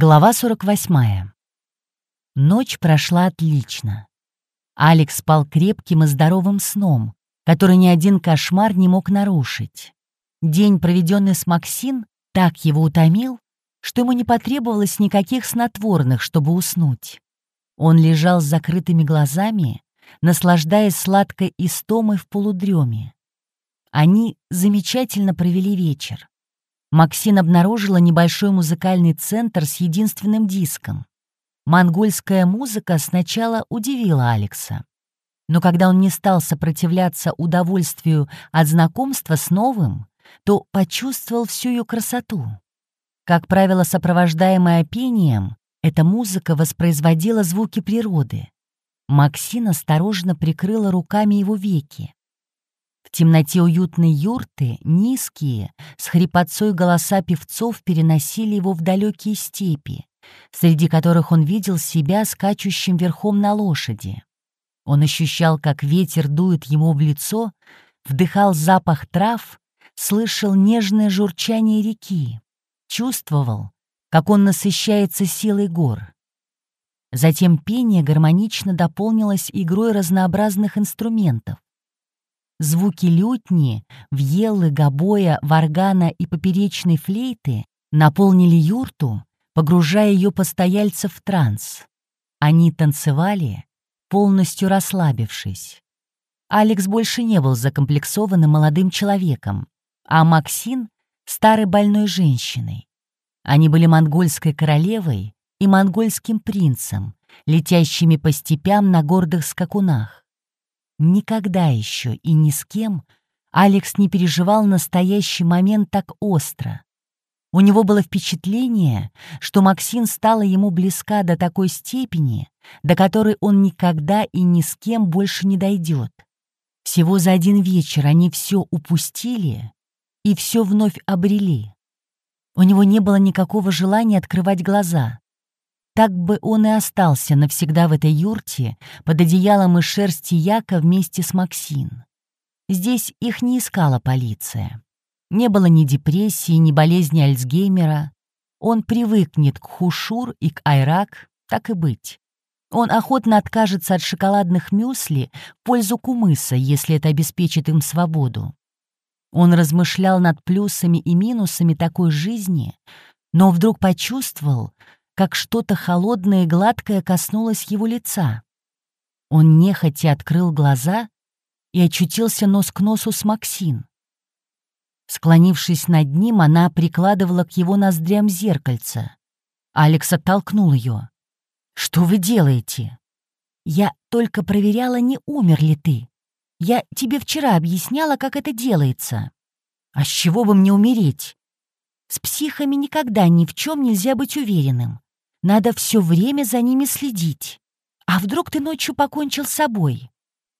Глава 48. Ночь прошла отлично. Алекс спал крепким и здоровым сном, который ни один кошмар не мог нарушить. День, проведенный с Максин, так его утомил, что ему не потребовалось никаких снотворных, чтобы уснуть. Он лежал с закрытыми глазами, наслаждаясь сладкой истомой в полудреме. Они замечательно провели вечер. Максин обнаружила небольшой музыкальный центр с единственным диском. Монгольская музыка сначала удивила Алекса. Но когда он не стал сопротивляться удовольствию от знакомства с новым, то почувствовал всю ее красоту. Как правило, сопровождаемая пением, эта музыка воспроизводила звуки природы. Максин осторожно прикрыла руками его веки. В темноте уютной юрты низкие, с хрипотцой голоса певцов переносили его в далекие степи, среди которых он видел себя скачущим верхом на лошади. Он ощущал, как ветер дует ему в лицо, вдыхал запах трав, слышал нежное журчание реки, чувствовал, как он насыщается силой гор. Затем пение гармонично дополнилось игрой разнообразных инструментов. Звуки лютни, вьеллы, гобоя, варгана и поперечной флейты наполнили юрту, погружая ее постояльцев в транс. Они танцевали, полностью расслабившись. Алекс больше не был закомплексованным молодым человеком, а Максин — старой больной женщиной. Они были монгольской королевой и монгольским принцем, летящими по степям на гордых скакунах. Никогда еще и ни с кем Алекс не переживал настоящий момент так остро. У него было впечатление, что Максин стала ему близка до такой степени, до которой он никогда и ни с кем больше не дойдет. Всего за один вечер они все упустили и все вновь обрели. У него не было никакого желания открывать глаза. Так бы он и остался навсегда в этой юрте под одеялом из шерсти Яка вместе с Максин. Здесь их не искала полиция. Не было ни депрессии, ни болезни Альцгеймера. Он привыкнет к Хушур и к Айрак, так и быть. Он охотно откажется от шоколадных мюсли в пользу кумыса, если это обеспечит им свободу. Он размышлял над плюсами и минусами такой жизни, но вдруг почувствовал, как что-то холодное и гладкое коснулось его лица. Он нехотя открыл глаза и очутился нос к носу с Максин. Склонившись над ним, она прикладывала к его ноздрям зеркальце. Алекс оттолкнул ее. «Что вы делаете?» «Я только проверяла, не умер ли ты. Я тебе вчера объясняла, как это делается». «А с чего бы мне умереть?» «С психами никогда ни в чем нельзя быть уверенным. Надо все время за ними следить. А вдруг ты ночью покончил с собой?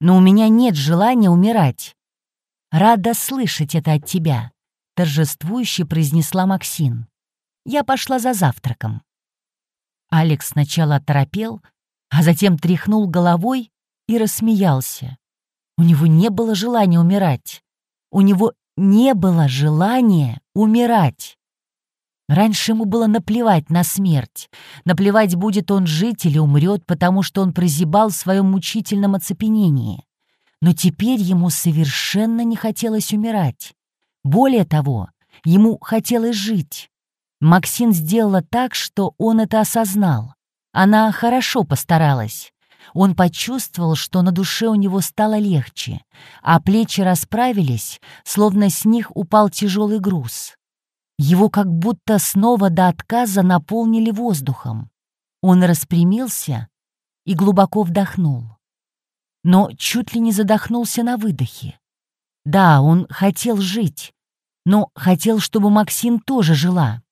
Но у меня нет желания умирать. Рада слышать это от тебя, торжествующе произнесла Максин. Я пошла за завтраком. Алекс сначала оторопел, а затем тряхнул головой и рассмеялся. У него не было желания умирать. У него не было желания умирать. Раньше ему было наплевать на смерть. Наплевать, будет он жить или умрет, потому что он прозябал в своем мучительном оцепенении. Но теперь ему совершенно не хотелось умирать. Более того, ему хотелось жить. Максин сделала так, что он это осознал. Она хорошо постаралась. Он почувствовал, что на душе у него стало легче, а плечи расправились, словно с них упал тяжелый груз. Его как будто снова до отказа наполнили воздухом. Он распрямился и глубоко вдохнул. Но чуть ли не задохнулся на выдохе. Да, он хотел жить, но хотел, чтобы Максин тоже жила.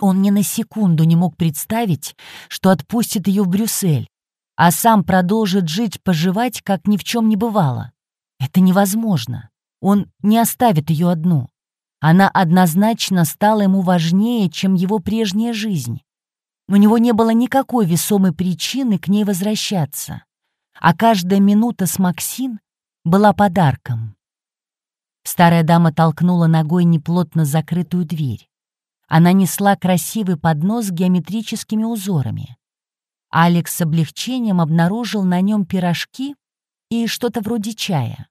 Он ни на секунду не мог представить, что отпустит ее в Брюссель, а сам продолжит жить-поживать, как ни в чем не бывало. Это невозможно. Он не оставит ее одну. Она однозначно стала ему важнее, чем его прежняя жизнь. У него не было никакой весомой причины к ней возвращаться, а каждая минута с Максин была подарком. Старая дама толкнула ногой неплотно закрытую дверь. Она несла красивый поднос с геометрическими узорами. Алекс с облегчением обнаружил на нем пирожки и что-то вроде чая.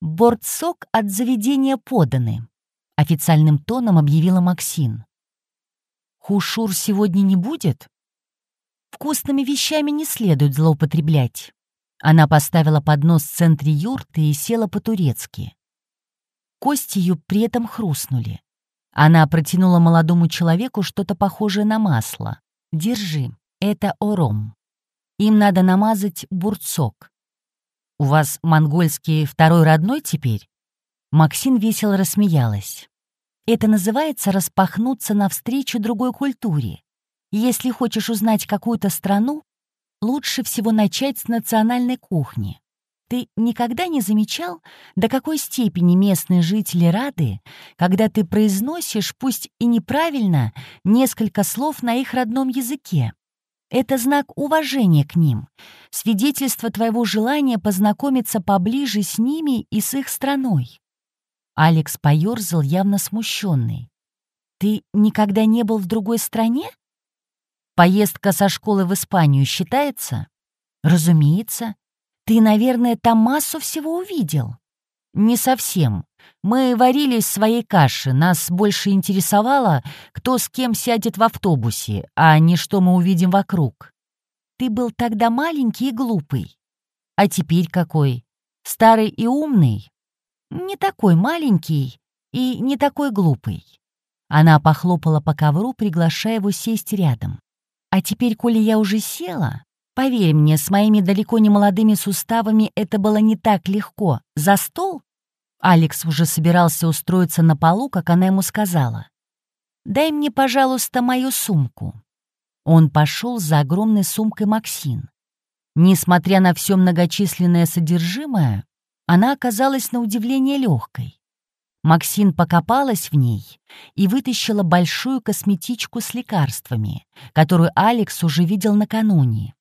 «Бортсок от заведения поданы», — официальным тоном объявила Максин. «Хушур сегодня не будет?» «Вкусными вещами не следует злоупотреблять». Она поставила поднос в центре юрты и села по-турецки. Кости ее при этом хрустнули. Она протянула молодому человеку что-то похожее на масло. «Держи, это ором. Им надо намазать бурцок. У вас монгольский второй родной теперь?» Максин весело рассмеялась. «Это называется распахнуться навстречу другой культуре. Если хочешь узнать какую-то страну, лучше всего начать с национальной кухни. Ты никогда не замечал, до какой степени местные жители рады, когда ты произносишь, пусть и неправильно, несколько слов на их родном языке? Это знак уважения к ним, свидетельство твоего желания познакомиться поближе с ними и с их страной. Алекс поерзал, явно смущенный. «Ты никогда не был в другой стране?» «Поездка со школы в Испанию считается?» «Разумеется. Ты, наверное, там массу всего увидел». «Не совсем. Мы варились в своей каше. Нас больше интересовало, кто с кем сядет в автобусе, а не что мы увидим вокруг. Ты был тогда маленький и глупый. А теперь какой? Старый и умный? Не такой маленький и не такой глупый». Она похлопала по ковру, приглашая его сесть рядом. «А теперь, коли я уже села, Поверь мне, с моими далеко не молодыми суставами это было не так легко. За стол? Алекс уже собирался устроиться на полу, как она ему сказала. «Дай мне, пожалуйста, мою сумку». Он пошел за огромной сумкой Максин. Несмотря на все многочисленное содержимое, она оказалась на удивление легкой. Максин покопалась в ней и вытащила большую косметичку с лекарствами, которую Алекс уже видел накануне.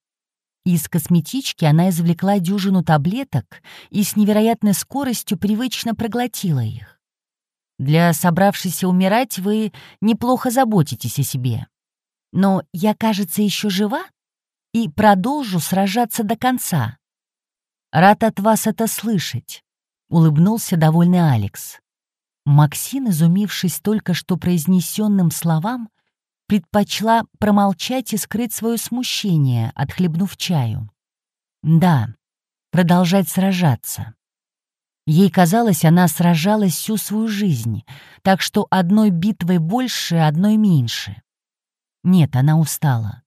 Из косметички она извлекла дюжину таблеток и с невероятной скоростью привычно проглотила их. Для собравшейся умирать вы неплохо заботитесь о себе. Но я, кажется, еще жива и продолжу сражаться до конца. Рад от вас это слышать, — улыбнулся довольный Алекс. Максин, изумившись только что произнесенным словам, предпочла промолчать и скрыть свое смущение, отхлебнув чаю. Да, продолжать сражаться. Ей казалось, она сражалась всю свою жизнь, так что одной битвой больше, одной меньше. Нет, она устала.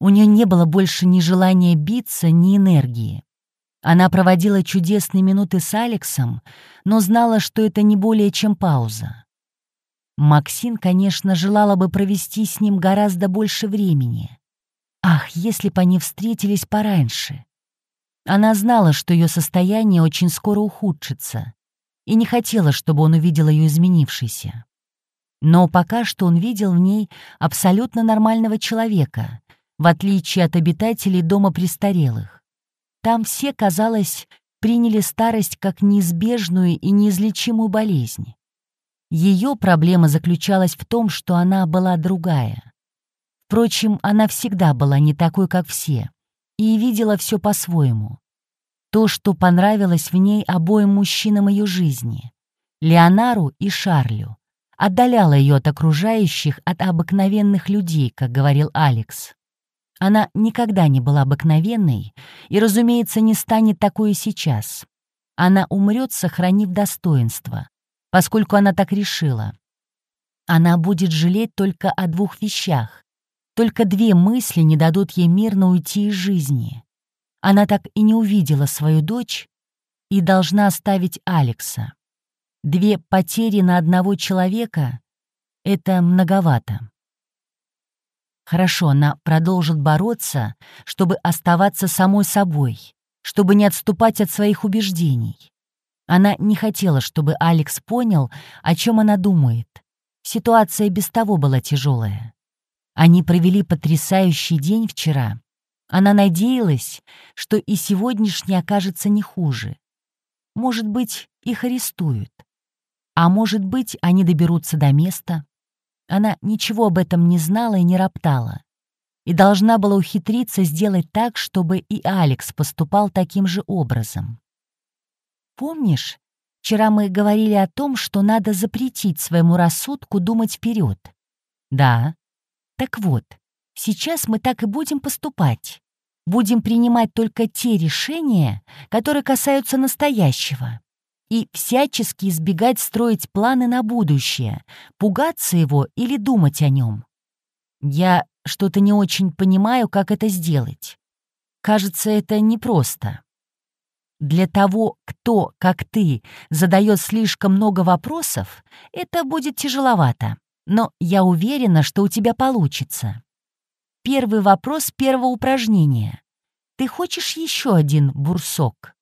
У нее не было больше ни желания биться, ни энергии. Она проводила чудесные минуты с Алексом, но знала, что это не более чем пауза. Максин, конечно, желала бы провести с ним гораздо больше времени. Ах, если бы они встретились пораньше. Она знала, что ее состояние очень скоро ухудшится, и не хотела, чтобы он увидел ее изменившейся. Но пока что он видел в ней абсолютно нормального человека, в отличие от обитателей дома престарелых. Там все, казалось, приняли старость как неизбежную и неизлечимую болезнь. Ее проблема заключалась в том, что она была другая. Впрочем, она всегда была не такой, как все, и видела все по-своему. То, что понравилось в ней обоим мужчинам ее жизни, Леонару и Шарлю, отдаляло ее от окружающих, от обыкновенных людей, как говорил Алекс. Она никогда не была обыкновенной и, разумеется, не станет такой и сейчас. Она умрет, сохранив достоинство, поскольку она так решила. Она будет жалеть только о двух вещах. Только две мысли не дадут ей мирно уйти из жизни. Она так и не увидела свою дочь и должна оставить Алекса. Две потери на одного человека — это многовато. Хорошо, она продолжит бороться, чтобы оставаться самой собой, чтобы не отступать от своих убеждений. Она не хотела, чтобы Алекс понял, о чем она думает. Ситуация без того была тяжелая. Они провели потрясающий день вчера. Она надеялась, что и сегодняшний окажется не хуже. Может быть, их арестуют. А может быть, они доберутся до места. Она ничего об этом не знала и не роптала. И должна была ухитриться сделать так, чтобы и Алекс поступал таким же образом. Помнишь, вчера мы говорили о том, что надо запретить своему рассудку думать вперед? Да. Так вот, сейчас мы так и будем поступать. Будем принимать только те решения, которые касаются настоящего и всячески избегать строить планы на будущее, пугаться его или думать о нем. Я что-то не очень понимаю, как это сделать. Кажется, это непросто. Для того, кто, как ты, задает слишком много вопросов, это будет тяжеловато, но я уверена, что у тебя получится. Первый вопрос первого упражнения. Ты хочешь еще один бурсок?